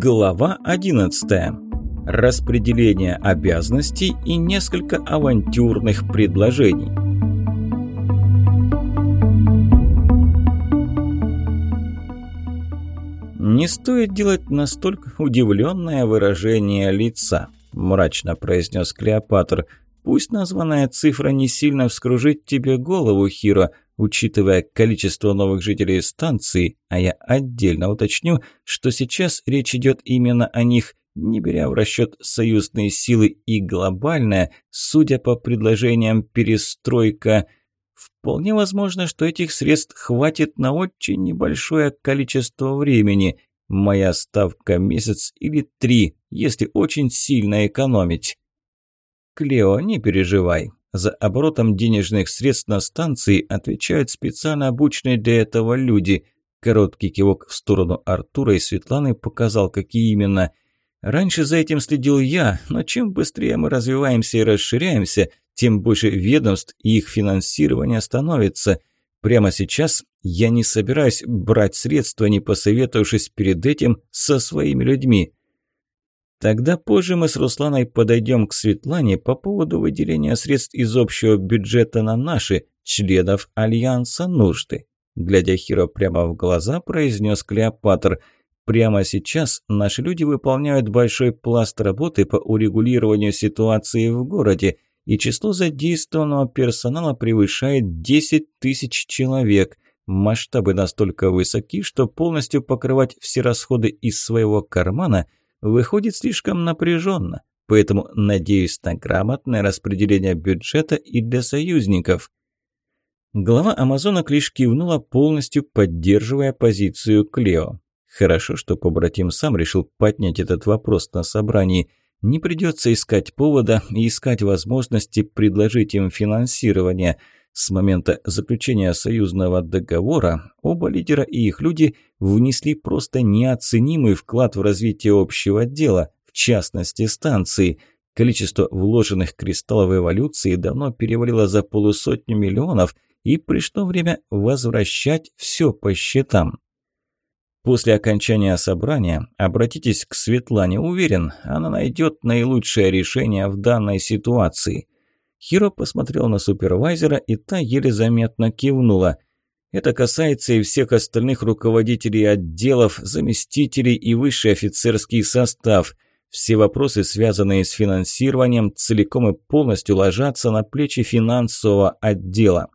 Глава 11. Распределение обязанностей и несколько авантюрных предложений. «Не стоит делать настолько удивленное выражение лица», – мрачно произнес Клеопатр. «Пусть названная цифра не сильно вскружит тебе голову, Хиро, учитывая количество новых жителей станции, а я отдельно уточню, что сейчас речь идет именно о них, не беря в расчет союзные силы и глобальная, судя по предложениям перестройка. Вполне возможно, что этих средств хватит на очень небольшое количество времени. Моя ставка месяц или три, если очень сильно экономить. Клео, не переживай. За оборотом денежных средств на станции отвечают специально обученные для этого люди. Короткий кивок в сторону Артура и Светланы показал, какие именно. Раньше за этим следил я, но чем быстрее мы развиваемся и расширяемся, тем больше ведомств и их финансирование становится. Прямо сейчас я не собираюсь брать средства, не посоветовавшись перед этим со своими людьми. Тогда позже мы с Русланой подойдем к Светлане по поводу выделения средств из общего бюджета на наши, членов Альянса, нужды. Глядя Хиро прямо в глаза, произнес Клеопатр. Прямо сейчас наши люди выполняют большой пласт работы по урегулированию ситуации в городе, и число задействованного персонала превышает 10 тысяч человек. Масштабы настолько высоки, что полностью покрывать все расходы из своего кармана – выходит слишком напряженно, поэтому надеюсь на грамотное распределение бюджета и для союзников. Глава Амазонок лишь кивнула, полностью поддерживая позицию Клео. Хорошо, что побратим сам решил поднять этот вопрос на собрании. Не придется искать повода и искать возможности предложить им финансирование – с момента заключения союзного договора оба лидера и их люди внесли просто неоценимый вклад в развитие общего дела, в частности станции. Количество вложенных кристаллов эволюции давно перевалило за полусотню миллионов, и пришло время возвращать все по счетам. После окончания собрания обратитесь к Светлане, уверен, она найдет наилучшее решение в данной ситуации – Хиро посмотрел на супервайзера, и та еле заметно кивнула. Это касается и всех остальных руководителей отделов, заместителей и высший офицерский состав. Все вопросы, связанные с финансированием, целиком и полностью ложатся на плечи финансового отдела.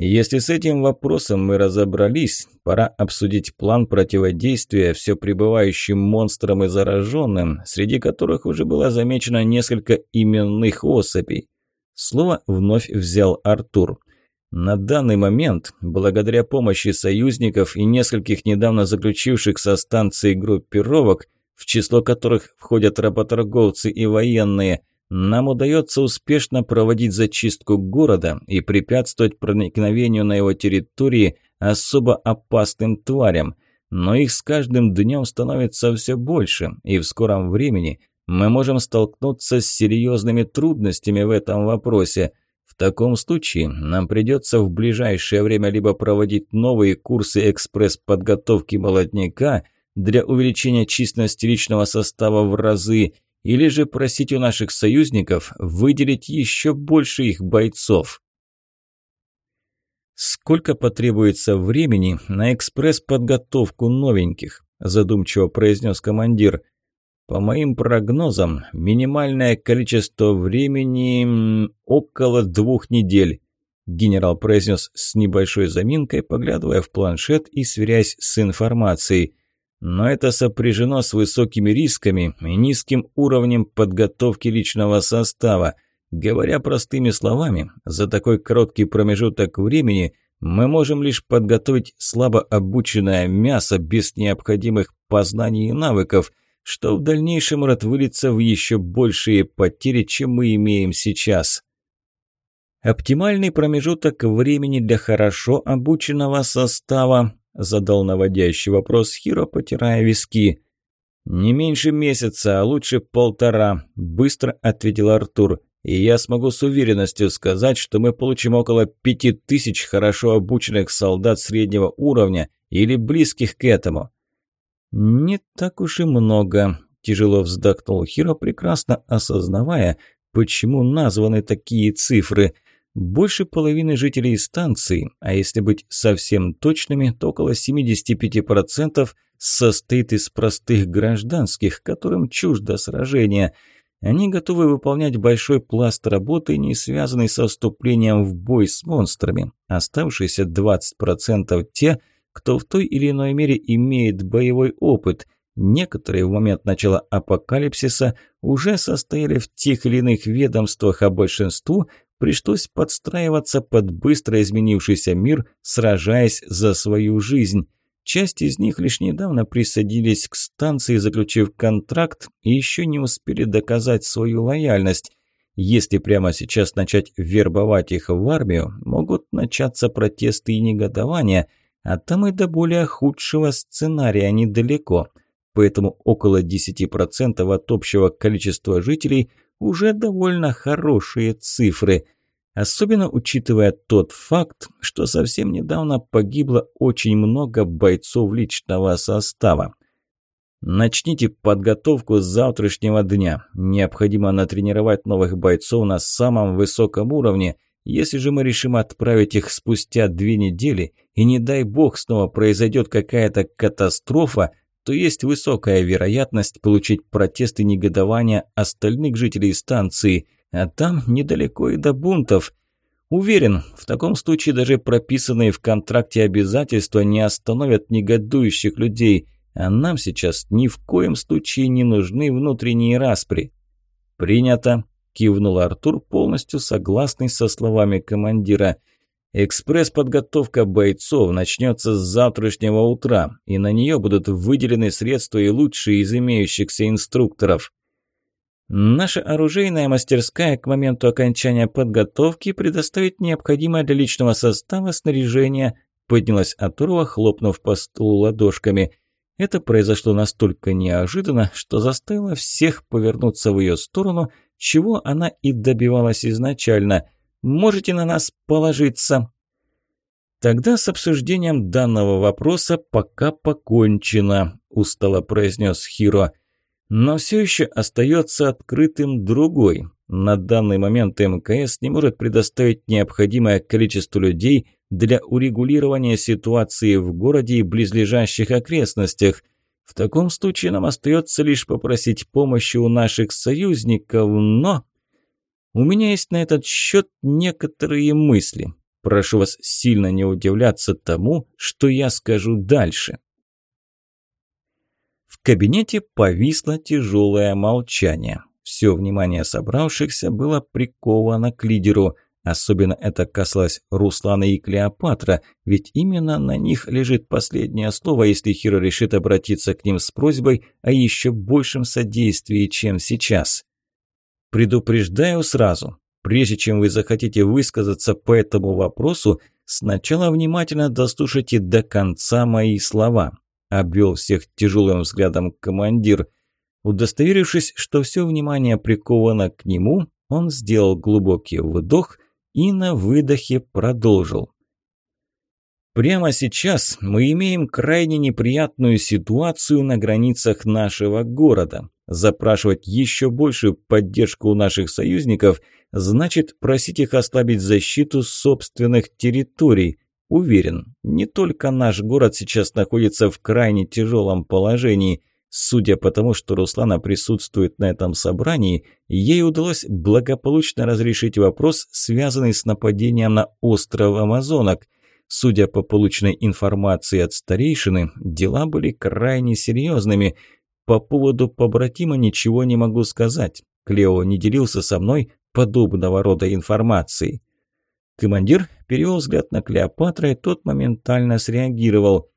Если с этим вопросом мы разобрались, пора обсудить план противодействия все пребывающим монстрам и зараженным, среди которых уже было замечено несколько именных особей. Слово вновь взял Артур. На данный момент, благодаря помощи союзников и нескольких недавно заключивших со станцией группировок, в число которых входят работорговцы и военные – нам удается успешно проводить зачистку города и препятствовать проникновению на его территории особо опасным тварям. Но их с каждым днем становится все больше, и в скором времени мы можем столкнуться с серьезными трудностями в этом вопросе. В таком случае нам придется в ближайшее время либо проводить новые курсы экспресс-подготовки молодняка для увеличения численности личного состава в разы – или же просить у наших союзников выделить еще больше их бойцов. «Сколько потребуется времени на экспресс-подготовку новеньких?» – задумчиво произнес командир. «По моим прогнозам, минимальное количество времени – около двух недель», – генерал произнес с небольшой заминкой, поглядывая в планшет и сверяясь с информацией. Но это сопряжено с высокими рисками и низким уровнем подготовки личного состава. Говоря простыми словами, за такой короткий промежуток времени мы можем лишь подготовить слабо обученное мясо без необходимых познаний и навыков, что в дальнейшем может вылиться в еще большие потери, чем мы имеем сейчас. Оптимальный промежуток времени для хорошо обученного состава Задал наводящий вопрос Хиро, потирая виски. «Не меньше месяца, а лучше полтора», – быстро ответил Артур. «И я смогу с уверенностью сказать, что мы получим около пяти тысяч хорошо обученных солдат среднего уровня или близких к этому». «Не так уж и много», – тяжело вздохнул Хиро, прекрасно осознавая, почему названы такие цифры. Больше половины жителей станции, а если быть совсем точными, то около 75% состоит из простых гражданских, которым чуждо сражение – они готовы выполнять большой пласт работы, не связанный со вступлением в бой с монстрами. Оставшиеся 20% те, кто в той или иной мере имеет боевой опыт. Некоторые в момент начала апокалипсиса уже состояли в тех или иных ведомствах, а большинству пришлось подстраиваться под быстро изменившийся мир, сражаясь за свою жизнь. Часть из них лишь недавно присоединились к станции, заключив контракт, и еще не успели доказать свою лояльность. Если прямо сейчас начать вербовать их в армию, могут начаться протесты и негодования, а там и до более худшего сценария недалеко. Поэтому около 10% от общего количества жителей уже довольно хорошие цифры – Особенно учитывая тот факт, что совсем недавно погибло очень много бойцов личного состава. Начните подготовку с завтрашнего дня. Необходимо натренировать новых бойцов на самом высоком уровне. Если же мы решим отправить их спустя две недели, и не дай бог снова произойдет какая-то катастрофа, то есть высокая вероятность получить протесты негодования остальных жителей станции – а там недалеко и до бунтов. Уверен, в таком случае даже прописанные в контракте обязательства не остановят негодующих людей, а нам сейчас ни в коем случае не нужны внутренние распри. «Принято», – кивнул Артур, полностью согласный со словами командира. «Экспресс-подготовка бойцов начнется с завтрашнего утра, и на нее будут выделены средства и лучшие из имеющихся инструкторов». Наша оружейная мастерская к моменту окончания подготовки предоставит необходимое для личного состава снаряжение, поднялась Атурова, хлопнув по столу ладошками. Это произошло настолько неожиданно, что заставило всех повернуться в ее сторону, чего она и добивалась изначально. «Можете на нас положиться!» «Тогда с обсуждением данного вопроса пока покончено», – устало произнес Хиро. Но все еще остается открытым другой. На данный момент МКС не может предоставить необходимое количество людей для урегулирования ситуации в городе и близлежащих окрестностях. В таком случае нам остается лишь попросить помощи у наших союзников, но... У меня есть на этот счет некоторые мысли. Прошу вас сильно не удивляться тому, что я скажу дальше. В кабинете повисло тяжелое молчание. Все внимание собравшихся было приковано к лидеру. Особенно это касалось Руслана и Клеопатра, ведь именно на них лежит последнее слово, если Хиро решит обратиться к ним с просьбой о еще большем содействии, чем сейчас. Предупреждаю сразу, прежде чем вы захотите высказаться по этому вопросу, сначала внимательно дослушайте до конца мои слова. Обвел всех тяжелым взглядом командир. Удостоверившись, что все внимание приковано к нему, он сделал глубокий вдох и на выдохе продолжил. Прямо сейчас мы имеем крайне неприятную ситуацию на границах нашего города. Запрашивать еще большую поддержку у наших союзников значит просить их ослабить защиту собственных территорий. Уверен, не только наш город сейчас находится в крайне тяжелом положении. Судя по тому, что Руслана присутствует на этом собрании, ей удалось благополучно разрешить вопрос, связанный с нападением на остров Амазонок. Судя по полученной информации от старейшины, дела были крайне серьезными. По поводу побратима ничего не могу сказать. Клео не делился со мной подобного рода информацией. Командир перевел взгляд на Клеопатра, и тот моментально среагировал.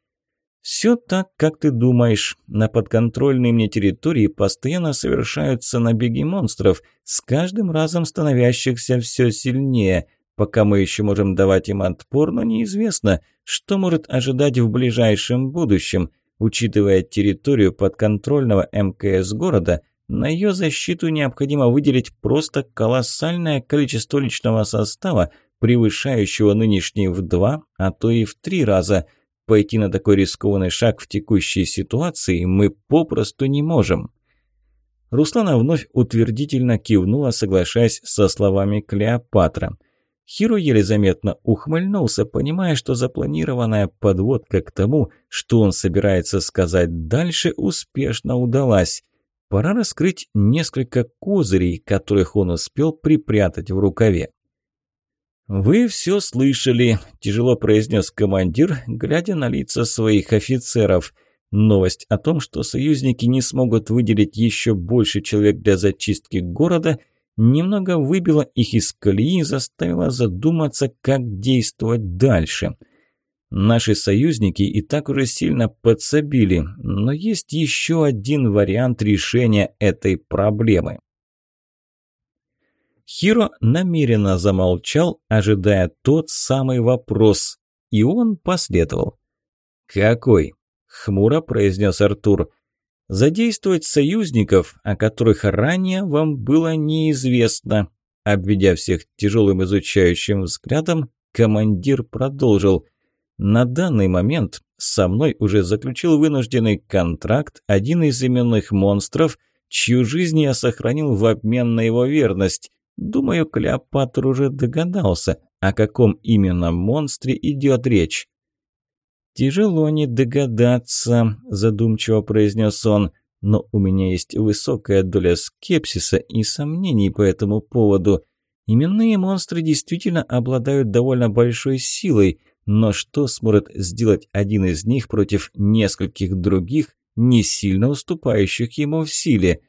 «Все так, как ты думаешь. На подконтрольной мне территории постоянно совершаются набеги монстров, с каждым разом становящихся все сильнее. Пока мы еще можем давать им отпор, но неизвестно, что может ожидать в ближайшем будущем. Учитывая территорию подконтрольного МКС города, на ее защиту необходимо выделить просто колоссальное количество личного состава, превышающего нынешний в два, а то и в три раза. Пойти на такой рискованный шаг в текущей ситуации мы попросту не можем. Руслана вновь утвердительно кивнула, соглашаясь со словами Клеопатра. Хиро еле заметно ухмыльнулся, понимая, что запланированная подводка к тому, что он собирается сказать дальше, успешно удалась. Пора раскрыть несколько козырей, которых он успел припрятать в рукаве. «Вы все слышали», – тяжело произнес командир, глядя на лица своих офицеров – Новость о том, что союзники не смогут выделить еще больше человек для зачистки города, немного выбила их из колеи и заставила задуматься, как действовать дальше. Наши союзники и так уже сильно подсобили, но есть еще один вариант решения этой проблемы. Хиро намеренно замолчал, ожидая тот самый вопрос, и он последовал. «Какой?» хмуро произнес Артур. «Задействовать союзников, о которых ранее вам было неизвестно». Обведя всех тяжелым изучающим взглядом, командир продолжил. «На данный момент со мной уже заключил вынужденный контракт один из именных монстров, чью жизнь я сохранил в обмен на его верность. Думаю, Клеопатр уже догадался, о каком именно монстре идет речь. «Тяжело не догадаться», – задумчиво произнес он, – «но у меня есть высокая доля скепсиса и сомнений по этому поводу. Именные монстры действительно обладают довольно большой силой, но что сможет сделать один из них против нескольких других, не сильно уступающих ему в силе?»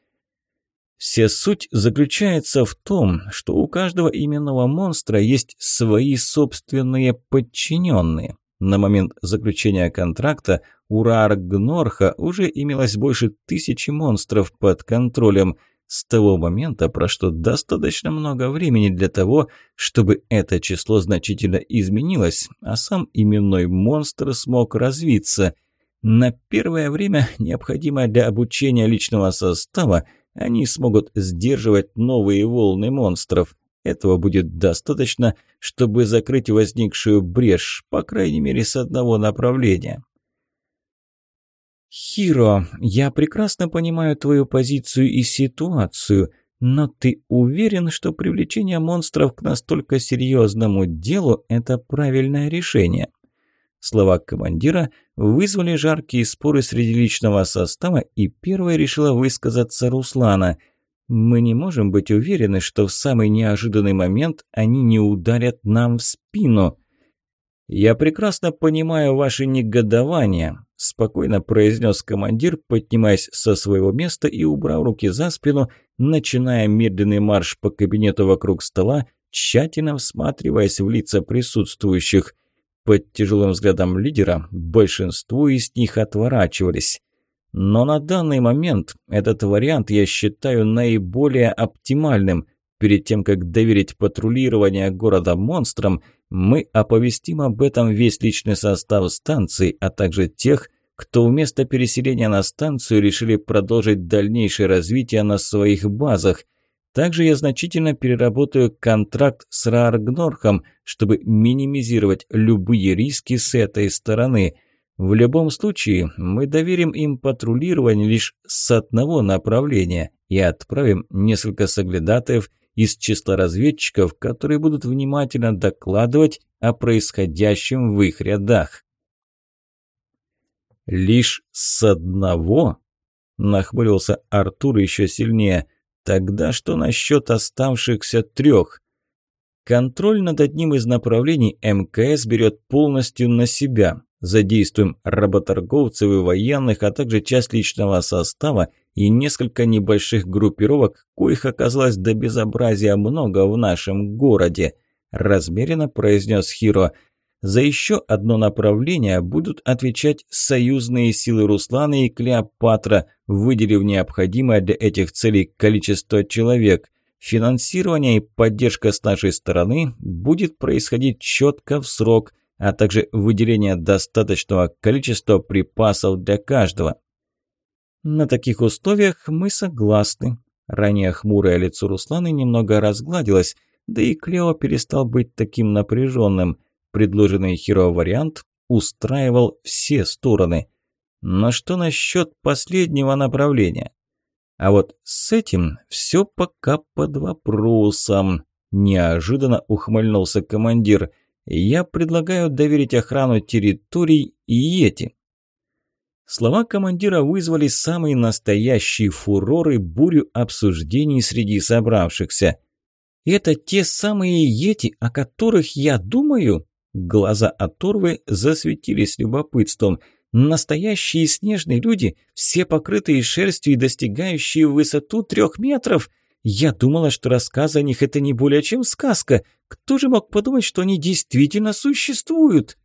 Вся суть заключается в том, что у каждого именного монстра есть свои собственные подчиненные. На момент заключения контракта у Рааргнорха уже имелось больше тысячи монстров под контролем. С того момента прошло достаточно много времени для того, чтобы это число значительно изменилось, а сам именной монстр смог развиться. На первое время, необходимое для обучения личного состава, они смогут сдерживать новые волны монстров. Этого будет достаточно, чтобы закрыть возникшую брешь, по крайней мере, с одного направления. «Хиро, я прекрасно понимаю твою позицию и ситуацию, но ты уверен, что привлечение монстров к настолько серьезному делу – это правильное решение?» Слова командира вызвали жаркие споры среди личного состава, и первой решила высказаться Руслана – мы не можем быть уверены, что в самый неожиданный момент они не ударят нам в спину. «Я прекрасно понимаю ваше негодование», – спокойно произнес командир, поднимаясь со своего места и убрав руки за спину, начиная медленный марш по кабинету вокруг стола, тщательно всматриваясь в лица присутствующих. Под тяжелым взглядом лидера большинство из них отворачивались. Но на данный момент этот вариант я считаю наиболее оптимальным. Перед тем, как доверить патрулирование города монстрам, мы оповестим об этом весь личный состав станции, а также тех, кто вместо переселения на станцию решили продолжить дальнейшее развитие на своих базах. Также я значительно переработаю контракт с Рааргнорхом, чтобы минимизировать любые риски с этой стороны – в любом случае, мы доверим им патрулирование лишь с одного направления и отправим несколько соглядатаев из числа разведчиков, которые будут внимательно докладывать о происходящем в их рядах. «Лишь с одного?» – нахмурился Артур еще сильнее. «Тогда что насчет оставшихся трех?» Контроль над одним из направлений МКС берет полностью на себя. Задействуем работорговцев и военных, а также часть личного состава и несколько небольших группировок, коих оказалось до безобразия много в нашем городе», – размеренно произнес Хиро. «За еще одно направление будут отвечать союзные силы Руслана и Клеопатра, выделив необходимое для этих целей количество человек». Финансирование и поддержка с нашей стороны будет происходить четко в срок, а также выделение достаточного количества припасов для каждого. На таких условиях мы согласны. Ранее хмурое лицо Русланы немного разгладилось, да и Клео перестал быть таким напряженным. Предложенный Хиро вариант устраивал все стороны. Но что насчет последнего направления? А вот с этим все пока под вопросом. Неожиданно ухмыльнулся командир. Я предлагаю доверить охрану территорий и эти. Слова командира вызвали самый настоящий фурор и бурю обсуждений среди собравшихся. «Это те самые Йети, о которых я думаю?» Глаза Аторвы засветились любопытством. «Настоящие снежные люди, все покрытые шерстью и достигающие высоту трех метров. Я думала, что рассказ о них – это не более чем сказка. Кто же мог подумать, что они действительно существуют?»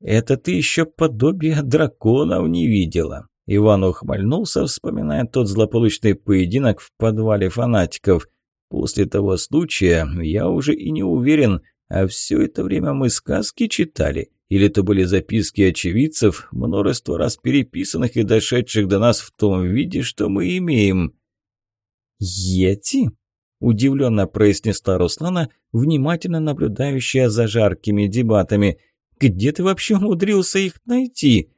«Это ты еще подобие драконов не видела». Иван ухмыльнулся, вспоминая тот злополучный поединок в подвале фанатиков. «После того случая я уже и не уверен, а все это время мы сказки читали. Или это были записки очевидцев, множество раз переписанных и дошедших до нас в том виде, что мы имеем». «Йети?» – удивленно произнесла Руслана, внимательно наблюдающая за жаркими дебатами – где ты вообще умудрился их найти?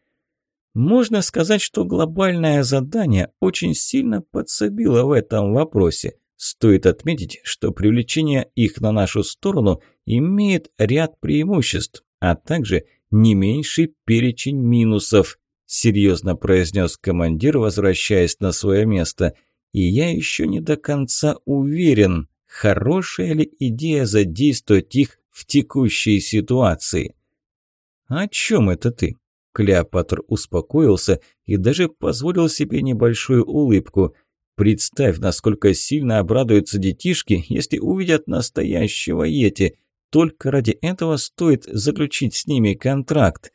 Можно сказать, что глобальное задание очень сильно подсобило в этом вопросе. Стоит отметить, что привлечение их на нашу сторону имеет ряд преимуществ, а также не меньший перечень минусов, серьезно произнес командир, возвращаясь на свое место. И я еще не до конца уверен, хорошая ли идея задействовать их в текущей ситуации. «О чем это ты?» Клеопатр успокоился и даже позволил себе небольшую улыбку. «Представь, насколько сильно обрадуются детишки, если увидят настоящего Йети. Только ради этого стоит заключить с ними контракт».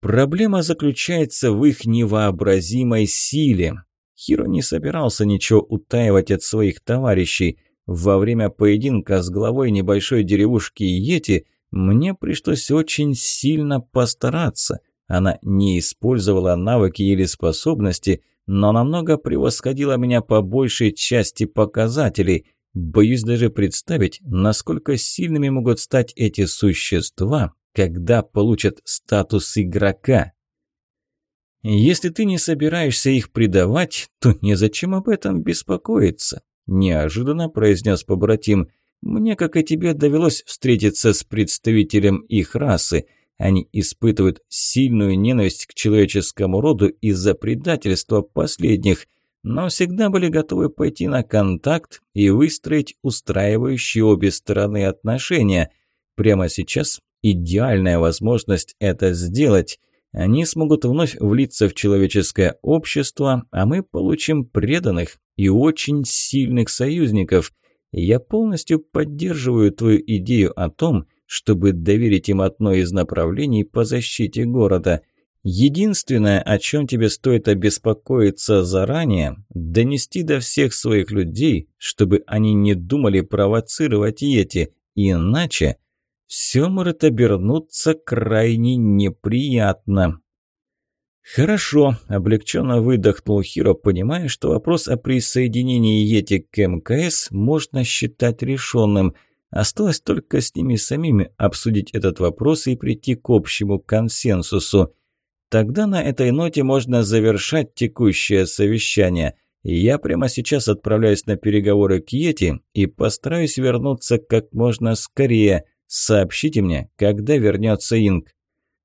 Проблема заключается в их невообразимой силе. Хиро не собирался ничего утаивать от своих товарищей. Во время поединка с главой небольшой деревушки Йети мне пришлось очень сильно постараться. Она не использовала навыки или способности, но намного превосходила меня по большей части показателей. Боюсь даже представить, насколько сильными могут стать эти существа, когда получат статус игрока. Если ты не собираешься их предавать, то незачем об этом беспокоиться, неожиданно произнес побратим – мне, как и тебе, довелось встретиться с представителем их расы. Они испытывают сильную ненависть к человеческому роду из-за предательства последних, но всегда были готовы пойти на контакт и выстроить устраивающие обе стороны отношения. Прямо сейчас идеальная возможность это сделать. Они смогут вновь влиться в человеческое общество, а мы получим преданных и очень сильных союзников – я полностью поддерживаю твою идею о том, чтобы доверить им одно из направлений по защите города. Единственное, о чем тебе стоит обеспокоиться заранее, донести до всех своих людей, чтобы они не думали провоцировать эти, иначе все может обернуться крайне неприятно. «Хорошо», – облегченно выдохнул Хиро, понимая, что вопрос о присоединении Йети к МКС можно считать решенным. Осталось только с ними самими обсудить этот вопрос и прийти к общему консенсусу. Тогда на этой ноте можно завершать текущее совещание. Я прямо сейчас отправляюсь на переговоры к Йети и постараюсь вернуться как можно скорее. Сообщите мне, когда вернется Инг.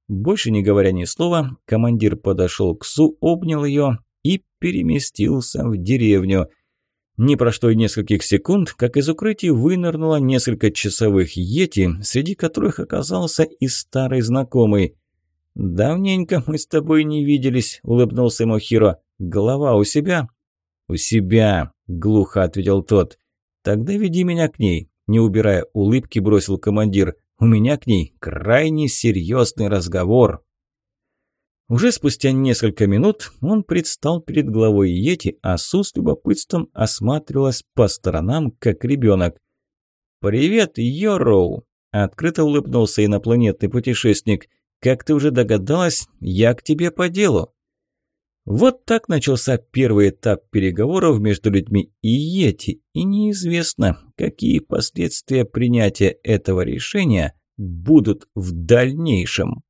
Больше не говоря ни слова, командир подошел к Су, обнял ее и переместился в деревню. Не прошло и нескольких секунд, как из укрытий вынырнуло несколько часовых йети, среди которых оказался и старый знакомый. «Давненько мы с тобой не виделись», – улыбнулся ему Хиро. «Голова у себя?» «У себя», – глухо ответил тот. «Тогда веди меня к ней», – не убирая улыбки, бросил командир. У меня к ней крайне серьезный разговор. Уже спустя несколько минут он предстал перед главой Йети, а Су с любопытством осматривалась по сторонам, как ребенок. «Привет, Йороу!» – открыто улыбнулся инопланетный путешественник. «Как ты уже догадалась, я к тебе по делу». Вот так начался первый этап переговоров между людьми и Йети, и неизвестно, какие последствия принятия этого решения будут в дальнейшем.